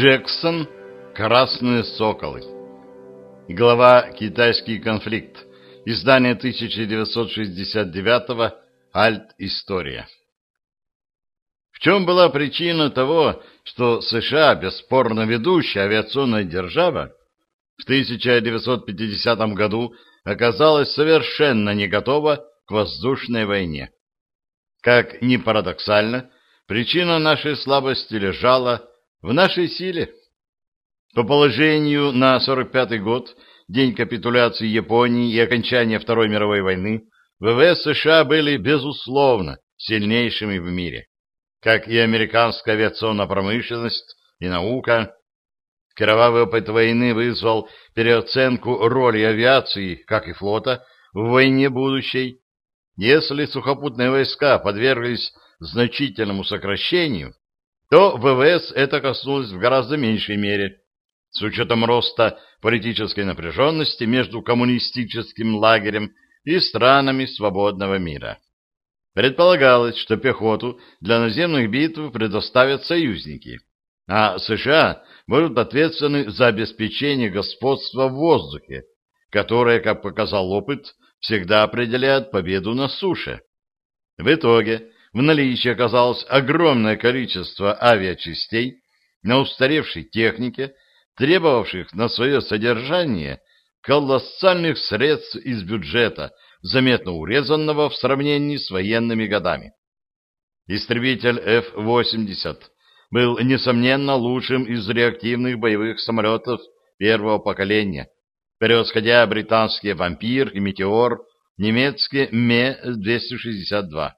Джексон «Красные соколы». Глава «Китайский конфликт». Издание 1969 Альт-История. В чем была причина того, что США, бесспорно ведущая авиационная держава, в 1950 году оказалась совершенно не готова к воздушной войне? Как ни парадоксально, причина нашей слабости лежала в нашей силе. По положению на 45-й год, день капитуляции Японии и окончания Второй мировой войны, ВВС США были, безусловно, сильнейшими в мире, как и американская авиационная промышленность и наука. Кровавый опыт войны вызвал переоценку роли авиации, как и флота, в войне будущей. Если сухопутные войска подверглись значительному сокращению, то ВВС это коснулось в гораздо меньшей мере, с учетом роста политической напряженности между коммунистическим лагерем и странами свободного мира. Предполагалось, что пехоту для наземных битв предоставят союзники, а США будут ответственны за обеспечение господства в воздухе, которое, как показал опыт, всегда определяет победу на суше. В итоге в наличии оказалось огромное количество авиачастей на устаревшей технике, требовавших на свое содержание колоссальных средств из бюджета, заметно урезанного в сравнении с военными годами. Истребитель F-80 был, несомненно, лучшим из реактивных боевых самолетов первого поколения, превосходя британские «Вампир» и «Метеор», немецкие Ме-262.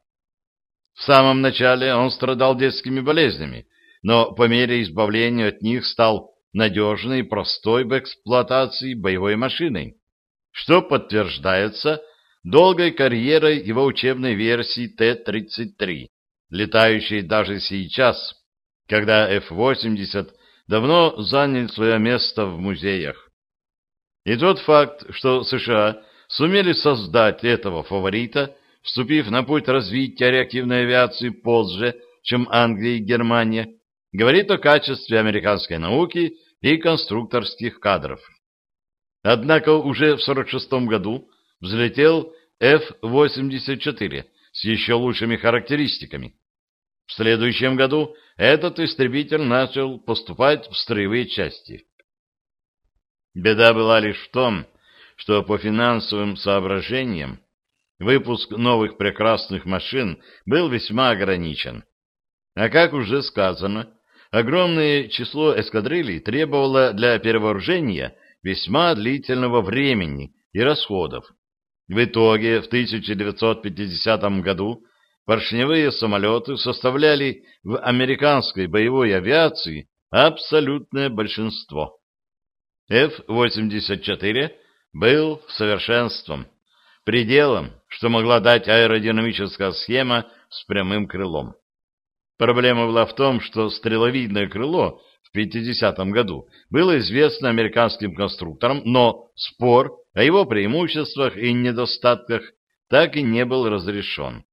В самом начале он страдал детскими болезнями, но по мере избавления от них стал надежной и простой в эксплуатации боевой машиной, что подтверждается долгой карьерой его учебной версии Т-33, летающей даже сейчас, когда F-80 давно занял свое место в музеях. И тот факт, что США сумели создать этого фаворита – вступив на путь развития реактивной авиации позже, чем Англия и Германия, говорит о качестве американской науки и конструкторских кадров. Однако уже в 1946 году взлетел F-84 с еще лучшими характеристиками. В следующем году этот истребитель начал поступать в строевые части. Беда была лишь в том, что по финансовым соображениям выпуск новых прекрасных машин был весьма ограничен. А как уже сказано, огромное число эскадрилей требовало для перевооружения весьма длительного времени и расходов. В итоге в 1950 году поршневые самолеты составляли в американской боевой авиации абсолютное большинство. F-84 был совершенством, пределом, что могла дать аэродинамическая схема с прямым крылом. Проблема была в том, что стреловидное крыло в 50-м году было известно американским конструкторам, но спор о его преимуществах и недостатках так и не был разрешен.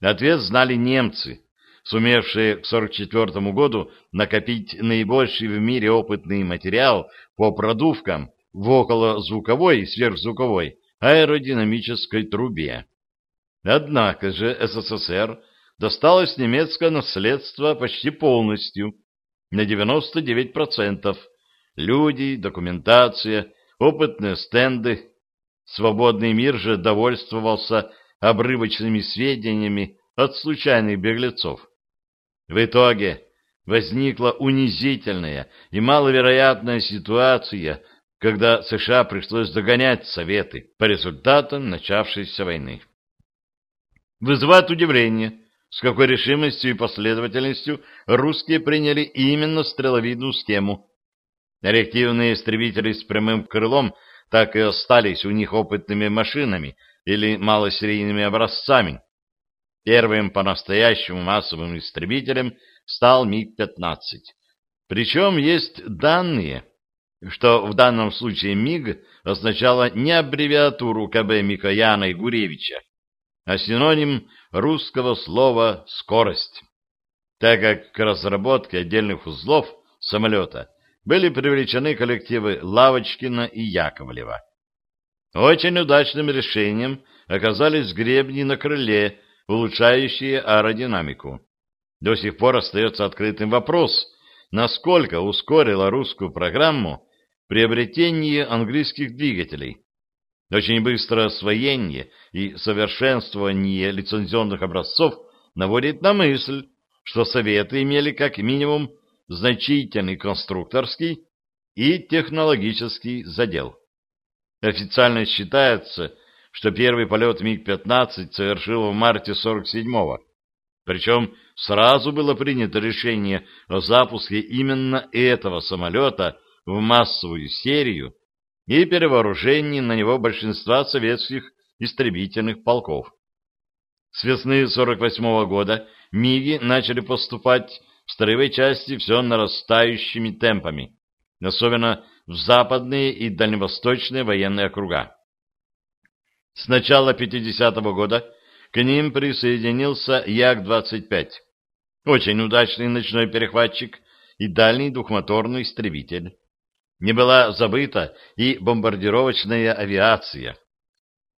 Ответ знали немцы, сумевшие к 1944 году накопить наибольший в мире опытный материал по продувкам в околозвуковой и сверхзвуковой аэродинамической трубе. Однако же СССР досталось немецкое наследство почти полностью, на 99%. Люди, документация, опытные стенды. Свободный мир же довольствовался обрывочными сведениями от случайных беглецов. В итоге возникла унизительная и маловероятная ситуация – когда США пришлось догонять Советы по результатам начавшейся войны. Вызывает удивление, с какой решимостью и последовательностью русские приняли именно стреловидную схему. Реактивные истребители с прямым крылом так и остались у них опытными машинами или малосерийными образцами. Первым по-настоящему массовым истребителем стал МиГ-15. Причем есть данные, что в данном случае МиГ означало не аббревиатуру КБ Микояна и Гуревича, а синоним русского слова «скорость», так как к разработке отдельных узлов самолета были привлечены коллективы Лавочкина и Яковлева. Очень удачным решением оказались гребни на крыле, улучшающие аэродинамику. До сих пор остается открытым вопрос, насколько ускорило русскую программу приобретение английских двигателей. Очень быстрое освоение и совершенствование лицензионных образцов наводит на мысль, что Советы имели как минимум значительный конструкторский и технологический задел. Официально считается, что первый полет МиГ-15 совершил в марте 47-го. Причем сразу было принято решение о запуске именно этого самолета в массовую серию и перевооружении на него большинства советских истребительных полков. С весны 48 -го года МиГи начали поступать в строевой части все нарастающими темпами, особенно в западные и дальневосточные военные округа. С начала 50-го года к ним присоединился Як-25, очень удачный ночной перехватчик и дальний двухмоторный истребитель. Не была забыта и бомбардировочная авиация.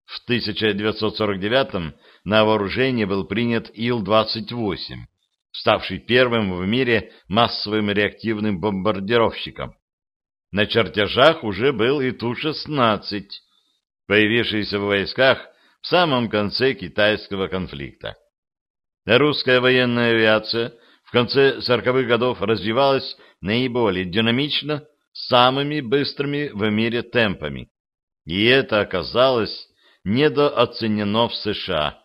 В 1949 на вооружение был принят Ил-28, ставший первым в мире массовым реактивным бомбардировщиком. На чертежах уже был и Ту-16, появившийся в войсках в самом конце китайского конфликта. Русская военная авиация в конце 40-х годов развивалась наиболее динамично, самыми быстрыми в мире темпами. И это оказалось недооценено в США.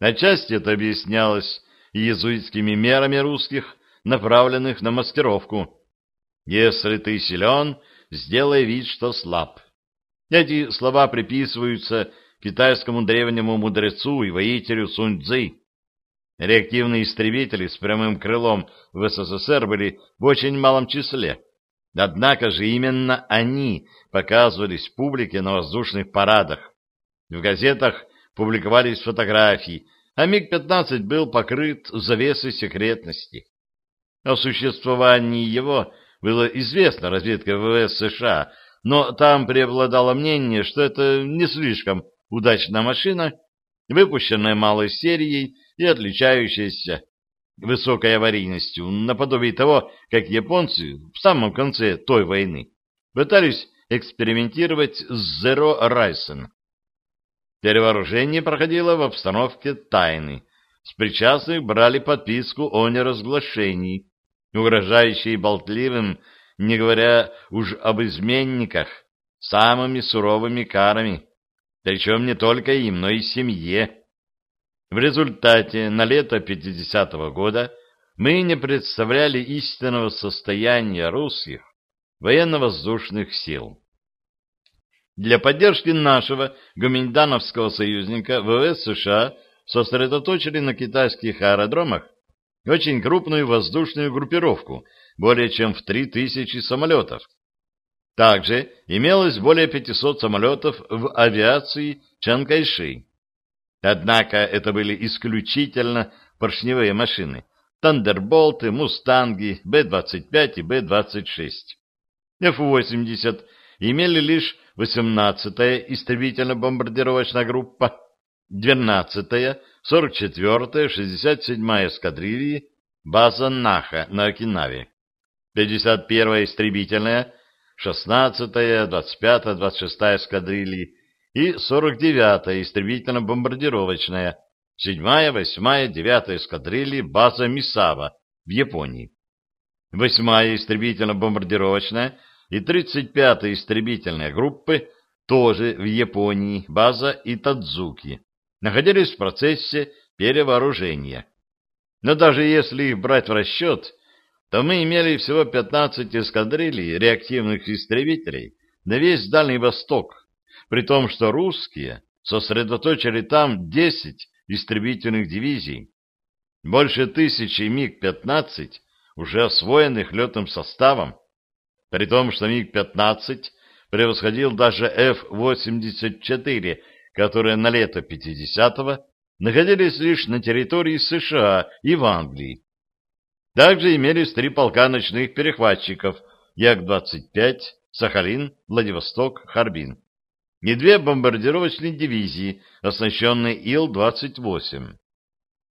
Отчасти это объяснялось иезуитскими мерами русских, направленных на маскировку. Если ты силен, сделай вид, что слаб. Эти слова приписываются китайскому древнему мудрецу и воителю Сунь Цзы. Реактивные истребители с прямым крылом в СССР были в очень малом числе. Однако же именно они показывались публике на воздушных парадах. В газетах публиковались фотографии, а МиГ-15 был покрыт завесой секретности. О существовании его было известно разведке ВВС США, но там преобладало мнение, что это не слишком удачная машина, выпущенная малой серией и отличающаяся высокой аварийностью, наподобие того, как японцы в самом конце той войны пытались экспериментировать с Zero Horizon. Перевооружение проходило в обстановке тайны. С причастных брали подписку о неразглашении, угрожающей болтливым, не говоря уж об изменниках, самыми суровыми карами, причем не только им, но и семье. В результате на лето 50-го года мы не представляли истинного состояния русских военно-воздушных сил. Для поддержки нашего гуминдановского союзника ВВС США сосредоточили на китайских аэродромах очень крупную воздушную группировку, более чем в 3000 самолетов. Также имелось более 500 самолетов в авиации Чанкайши. Однако это были исключительно поршневые машины – Тандерболты, Мустанги, Б-25 и Б-26. Ф-80 имели лишь 18-я истребительно-бомбардировочная группа, 12-я, 44-я, 67-я эскадрильи, база Наха на Окинаве, 51-я истребительная, 16-я, 25-я, 26-я эскадрильи и 49-я истребительно-бомбардировочная, 7-я, 8-я, 9-я эскадрильи, база Мисава в Японии. 8-я истребительно-бомбардировочная и 35-я истребительная группы тоже в Японии, база Итадзуки, находились в процессе перевооружения. Но даже если их брать в расчет, то мы имели всего 15 эскадрилей реактивных истребителей на весь Дальний Восток, при том, что русские сосредоточили там 10 истребительных дивизий, больше тысячи МиГ-15, уже освоенных летным составом, при том, что МиГ-15 превосходил даже F-84, которые на лето 50-го находились лишь на территории США и в Англии. Также имелись три полка ночных перехватчиков Як-25, Сахалин, Владивосток, Харбин и две бомбардировочные дивизии, оснащенные Ил-28.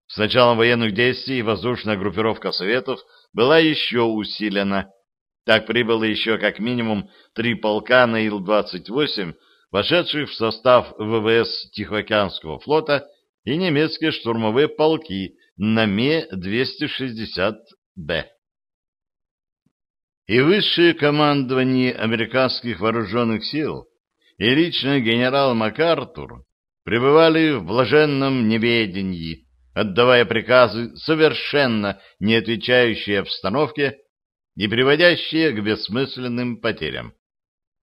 С началом военных действий воздушная группировка Советов была еще усилена. Так прибыло еще как минимум три полка на Ил-28, вошедших в состав ВВС Тихоокеанского флота и немецкие штурмовые полки на Ме-260Б. И высшее командование американских вооруженных сил и лично генерал МакАртур пребывали в блаженном неведении, отдавая приказы, совершенно не отвечающие обстановке и приводящие к бессмысленным потерям.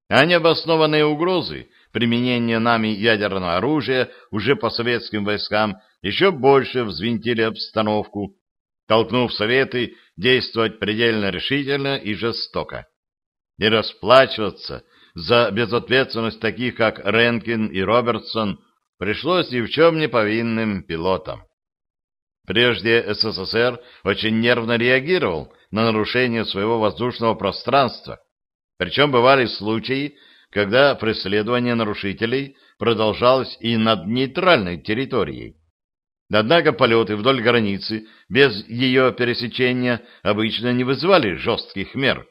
А необоснованные угрозы применения нами ядерного оружия уже по советским войскам еще больше взвинтили обстановку, толкнув Советы действовать предельно решительно и жестоко. И расплачиваться за безответственность таких, как Ренкин и Робертсон, пришлось ни в чем не повинным пилотам. Прежде СССР очень нервно реагировал на нарушение своего воздушного пространства, причем бывали случаи, когда преследование нарушителей продолжалось и над нейтральной территорией. Однако полеты вдоль границы без ее пересечения обычно не вызывали жестких мер.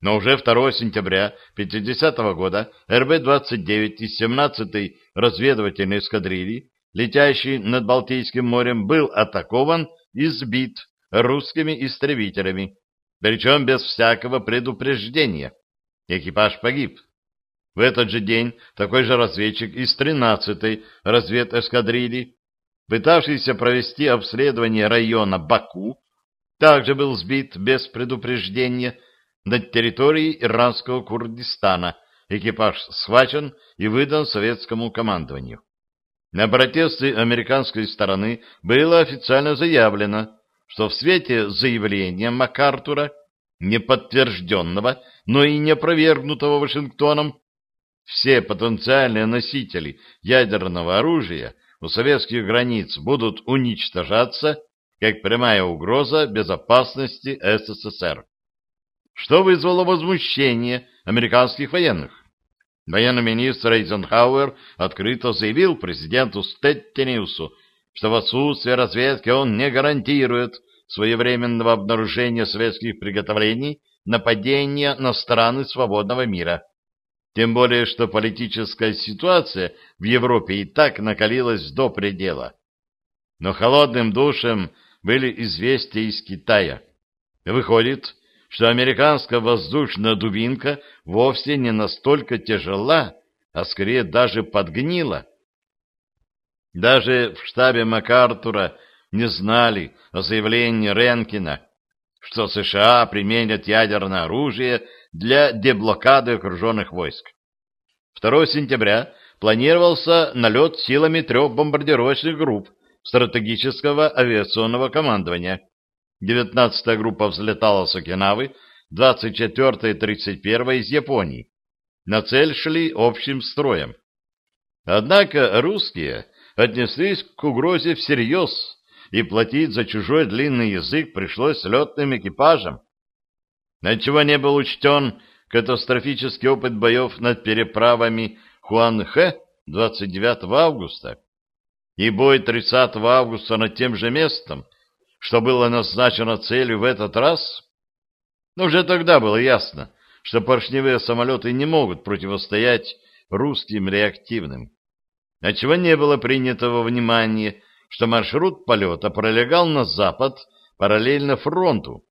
Но уже 2 сентября 1950 года РБ-29 из 17-й разведывательной эскадрильи летящий над Балтийским морем, был атакован и сбит русскими истребителями, причем без всякого предупреждения. Экипаж погиб. В этот же день такой же разведчик из 13-й разведэскадрильи, пытавшийся провести обследование района Баку, также был сбит без предупреждения над территорией иранского Курдистана. Экипаж схвачен и выдан советскому командованию. На протесты американской стороны было официально заявлено, что в свете заявления МакАртура, не подтвержденного, но и не опровергнутого Вашингтоном, все потенциальные носители ядерного оружия у советских границ будут уничтожаться как прямая угроза безопасности СССР, что вызвало возмущение американских военных. Военный министр Эйзенхауэр открыто заявил президенту Стеттениусу, что в отсутствие разведки он не гарантирует своевременного обнаружения советских приготовлений нападения на страны свободного мира. Тем более, что политическая ситуация в Европе и так накалилась до предела. Но холодным душем были известия из Китая. Выходит, что американская воздушная дубинка вовсе не настолько тяжела, а скорее даже подгнила. Даже в штабе МакАртура не знали о заявлении Ренкина, что США применят ядерное оружие для деблокады окруженных войск. 2 сентября планировался налет силами трех бомбардировочных групп стратегического авиационного командования 19-я группа взлетала с Окинавы, 24-я и 31-я из Японии. На цель шли общим строем. Однако русские отнеслись к угрозе всерьез, и платить за чужой длинный язык пришлось летным экипажам. Отчего не был учтен катастрофический опыт боев над переправами Хуанхэ 29 августа и бой 30 августа над тем же местом – что было назначено целью в этот раз? Но уже тогда было ясно, что поршневые самолеты не могут противостоять русским реактивным. Отчего не было принято во внимание, что маршрут полета пролегал на запад параллельно фронту,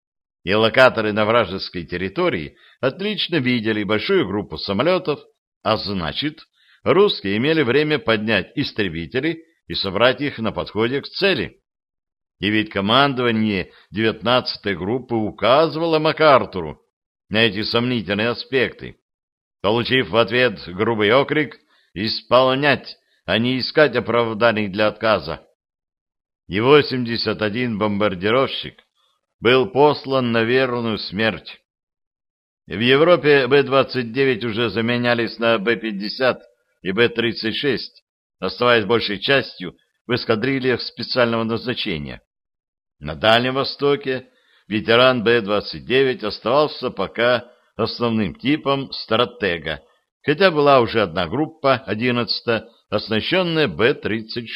и локаторы на вражеской территории отлично видели большую группу самолетов, а значит, русские имели время поднять истребители и собрать их на подходе к цели. И ведь командование 19-й группы указывало МакАртуру на эти сомнительные аспекты, получив в ответ грубый окрик «исполнять, а не искать оправданий для отказа». И 81 бомбардировщик был послан на верную смерть. В Европе Б-29 уже заменялись на Б-50 и Б-36, оставаясь большей частью в эскадрильях специального назначения. На Дальнем Востоке ветеран Б-29 оставался пока основным типом стратега, хотя была уже одна группа, 11 оснащенная Б-36.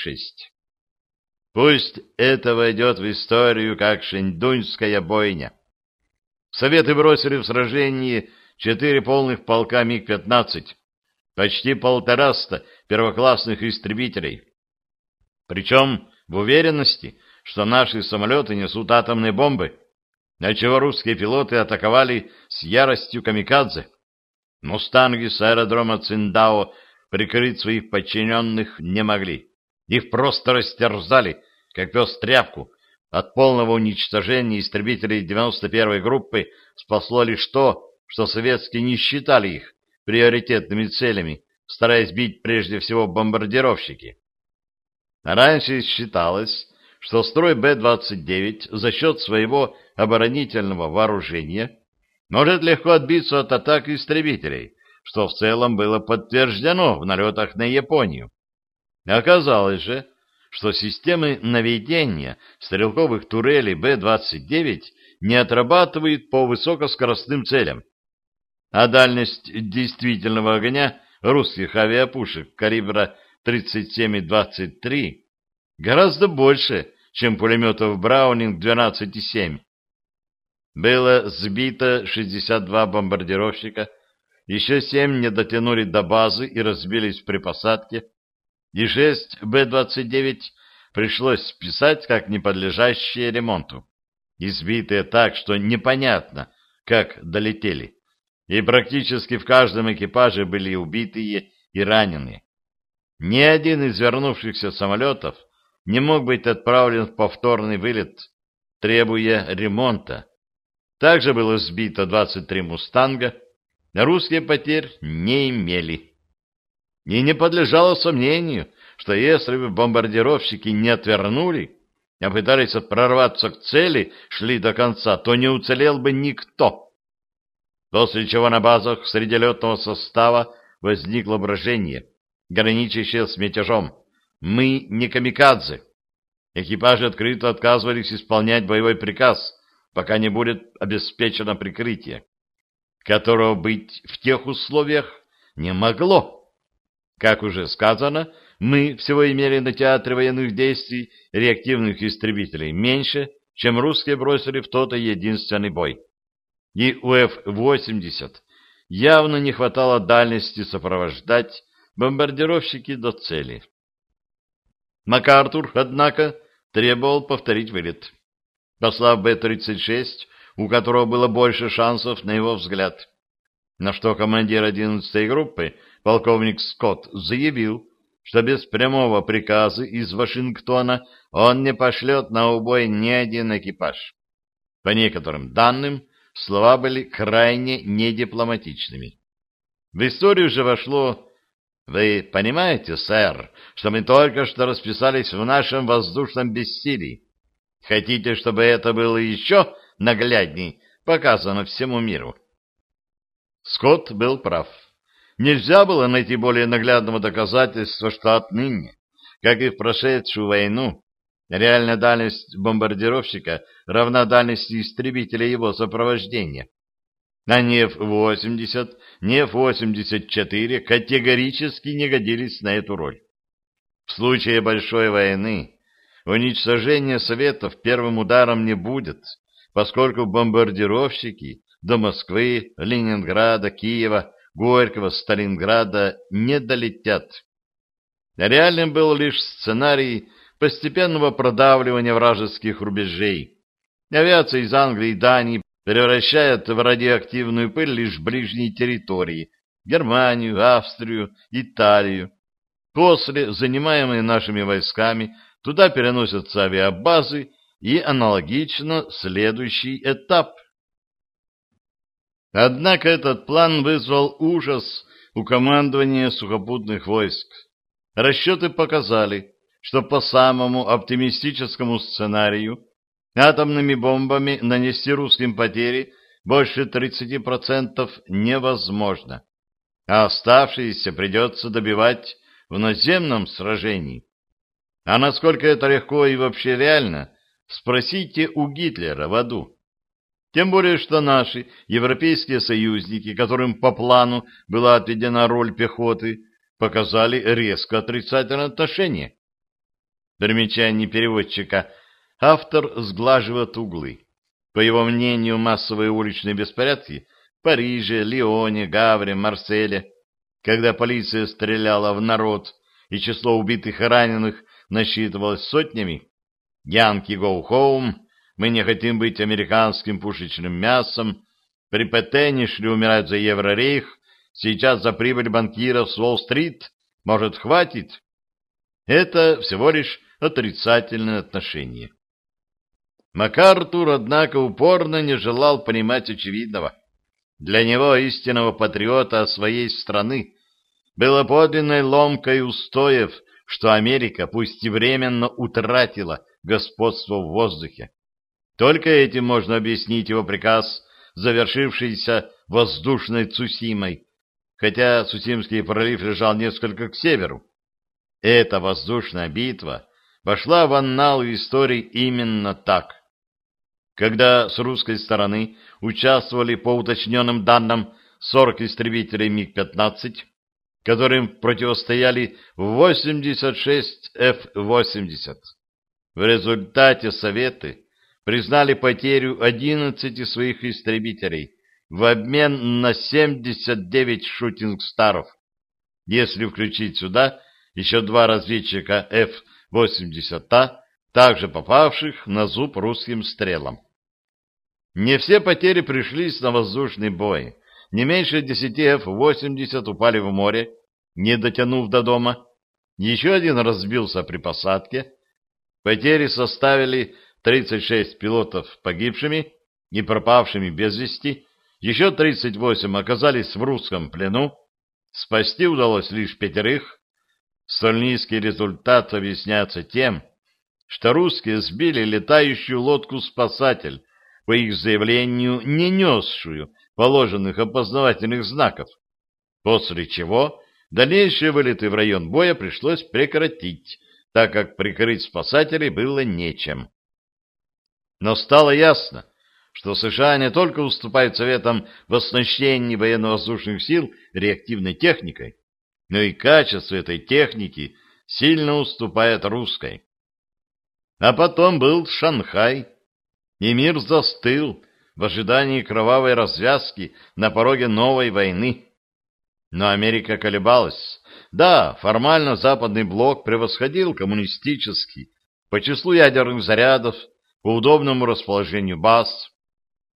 Пусть это войдет в историю как Шеньдуньская бойня. Советы бросили в сражении четыре полных полка МиГ-15, почти полтораста первоклассных истребителей. Причем в уверенности, что наши самолеты несут атомные бомбы, отчего русские пилоты атаковали с яростью камикадзе. Мустанги с аэродрома Циндао прикрыть своих подчиненных не могли. Их просто растерзали, как пес тряпку. От полного уничтожения истребителей 91-й группы спасло лишь то, что советские не считали их приоритетными целями, стараясь бить прежде всего бомбардировщики. Раньше считалось, что строй Б-29 за счет своего оборонительного вооружения может легко отбиться от атак истребителей, что в целом было подтверждено в налетах на Японию. Оказалось же, что системы наведения стрелковых турелей Б-29 не отрабатывают по высокоскоростным целям, а дальность действительного огня русских авиапушек калибра 37,23 гораздо больше, чем пулеметов Браунинг 12,7. Было сбито 62 бомбардировщика, еще семь не дотянули до базы и разбились при посадке, и шесть Б-29 пришлось списать как неподлежащие ремонту, избитые так, что непонятно, как долетели, и практически в каждом экипаже были убитые и раненые. Ни один из вернувшихся самолетов не мог быть отправлен в повторный вылет, требуя ремонта. Также было сбито 23 «Мустанга», русские потерь не имели. И не подлежало сомнению, что если бы бомбардировщики не отвернули, а пытались прорваться к цели, шли до конца, то не уцелел бы никто. После чего на базах среди летного состава возникло брожение, граничащее с мятежом. Мы не камикадзе. Экипажи открыто отказывались исполнять боевой приказ, пока не будет обеспечено прикрытие которого быть в тех условиях не могло. Как уже сказано, мы всего имели на театре военных действий реактивных истребителей меньше, чем русские бросили в тот единственный бой. И у Ф-80 явно не хватало дальности сопровождать бомбардировщики до цели. МакАртур, однако, требовал повторить вылет. Послав Б-36 у которого было больше шансов на его взгляд. На что командир 11-й группы, полковник Скотт, заявил, что без прямого приказа из Вашингтона он не пошлет на убой ни один экипаж. По некоторым данным, слова были крайне недипломатичными. В историю же вошло «Вы понимаете, сэр, что мы только что расписались в нашем воздушном бессилии? Хотите, чтобы это было еще наглядней показано всему миру. Скотт был прав. Нельзя было найти более наглядного доказательства, что отныне, как и в прошедшую войну, реальная дальность бомбардировщика равна дальности истребителя его сопровождения. А ни F-80, ни F-84 категорически не годились на эту роль. В случае большой войны уничтожение Советов первым ударом не будет, поскольку бомбардировщики до Москвы, Ленинграда, Киева, Горького, Сталинграда не долетят. Реальным был лишь сценарий постепенного продавливания вражеских рубежей. Авиация из Англии и Дании превращает в радиоактивную пыль лишь ближние территории – Германию, Австрию, Италию. После, занимаемые нашими войсками, туда переносятся авиабазы и аналогично следующий этап. Однако этот план вызвал ужас у командования сухопутных войск. Расчеты показали, что по самому оптимистическому сценарию атомными бомбами нанести русским потери больше 30% невозможно, а оставшиеся придется добивать в наземном сражении. А насколько это легко и вообще реально, Спросите у Гитлера в аду. Тем более, что наши европейские союзники, которым по плану была отведена роль пехоты, показали резко отрицательное отношение. Примечание переводчика. Автор сглаживает углы. По его мнению, массовые уличные беспорядки в Париже, Лионе, Гавре, Марселе, когда полиция стреляла в народ и число убитых и раненых насчитывалось сотнями, «Янки go home», «Мы не хотим быть американским пушечным мясом», «При ПТ не шли умирать за Еврорейх», «Сейчас за прибыль банкиров с Уолл-стрит», «Может, хватит?» Это всего лишь отрицательное отношение. МакАртур, однако, упорно не желал понимать очевидного. Для него, истинного патриота своей страны, было подлинной ломкой устоев, что Америка, пусть и временно, утратила господство в воздухе. Только этим можно объяснить его приказ, завершившийся воздушной Цусимой, хотя Цусимский пролив лежал несколько к северу. Эта воздушная битва вошла в аннал истории именно так когда с русской стороны участвовали по уточненным данным 40 истребителей МиГ-15, которым противостояли 86 F-80. В результате Советы признали потерю 11 своих истребителей в обмен на 79 шутинг-старов, если включить сюда еще два разведчика F-80А, также попавших на зуб русским стрелам. Не все потери пришлись на воздушный бой. Не меньше десяти F-80 упали в море, не дотянув до дома. Еще один разбился при посадке. Потери составили 36 пилотов погибшими и пропавшими без вести. Еще 38 оказались в русском плену. Спасти удалось лишь пятерых. Столь низкий результат объясняется тем, что русские сбили летающую лодку-спасатель, по их заявлению, не несшую положенных опознавательных знаков, после чего дальнейшие вылеты в район боя пришлось прекратить, так как прикрыть спасателей было нечем. Но стало ясно, что США не только уступают Советам в оснащении военно-воздушных сил реактивной техникой, но и качество этой техники сильно уступает русской. А потом был Шанхай, и мир застыл в ожидании кровавой развязки на пороге новой войны. Но Америка колебалась. Да, формально западный блок превосходил коммунистический по числу ядерных зарядов, по удобному расположению баз.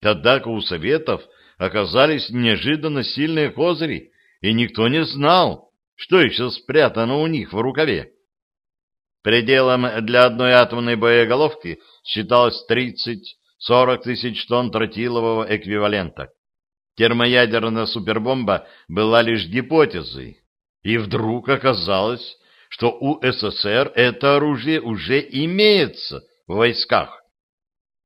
Однако у Советов оказались неожиданно сильные козыри, и никто не знал, что еще спрятано у них в рукаве. Пределом для одной атомной боеголовки считалось 30-40 тысяч тонн тротилового эквивалента. Термоядерная супербомба была лишь гипотезой. И вдруг оказалось, что у СССР это оружие уже имеется в войсках.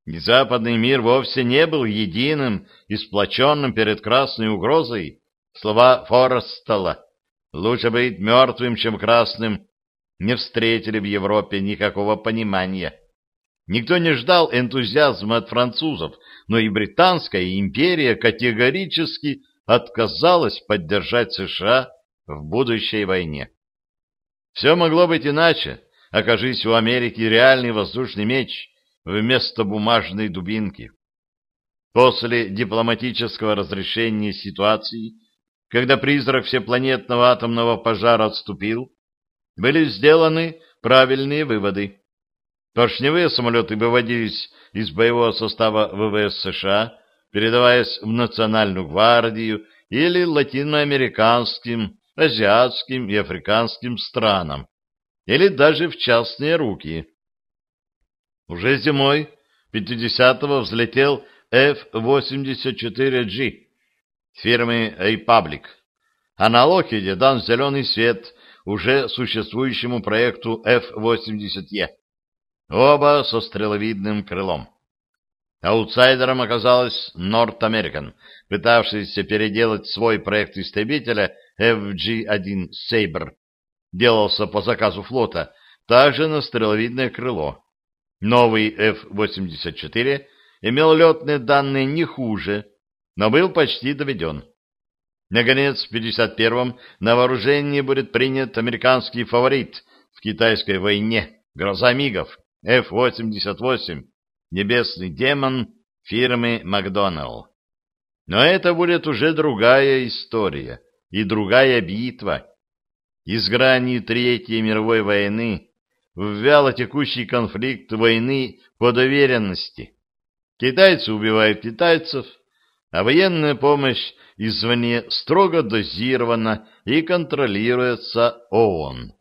И западный мир вовсе не был единым и сплоченным перед красной угрозой. Слова Форестала «Лучше быть мертвым, чем красным» не встретили в Европе никакого понимания. Никто не ждал энтузиазма от французов, но и Британская империя категорически отказалась поддержать США в будущей войне. Все могло быть иначе, окажись у Америки реальный воздушный меч вместо бумажной дубинки. После дипломатического разрешения ситуации, когда призрак всепланетного атомного пожара отступил, были сделаны правильные выводы. Поршневые самолеты выводились из боевого состава ВВС США, передаваясь в Национальную гвардию или латиноамериканским, азиатским и африканским странам, или даже в частные руки. Уже зимой 50-го взлетел F-84G фирмы Republic, а на Локхеде дан зеленый свет уже существующему проекту F-80E, оба со стреловидным крылом. Аутсайдером оказалась North American, пытавшийся переделать свой проект истребителя FG-1 Sabre. Делался по заказу флота, также на стреловидное крыло. Новый F-84 имел летные данные не хуже, но был почти доведен. Наконец, в 51-м на вооружение будет принят американский фаворит в китайской войне «Гроза мигов» F-88, небесный демон фирмы «Макдоналл». Но это будет уже другая история и другая битва. Из грани Третьей мировой войны в вяло текущий конфликт войны по доверенности. Китайцы убивают китайцев, а военная помощь извне строго дозирована и контролируется ООН.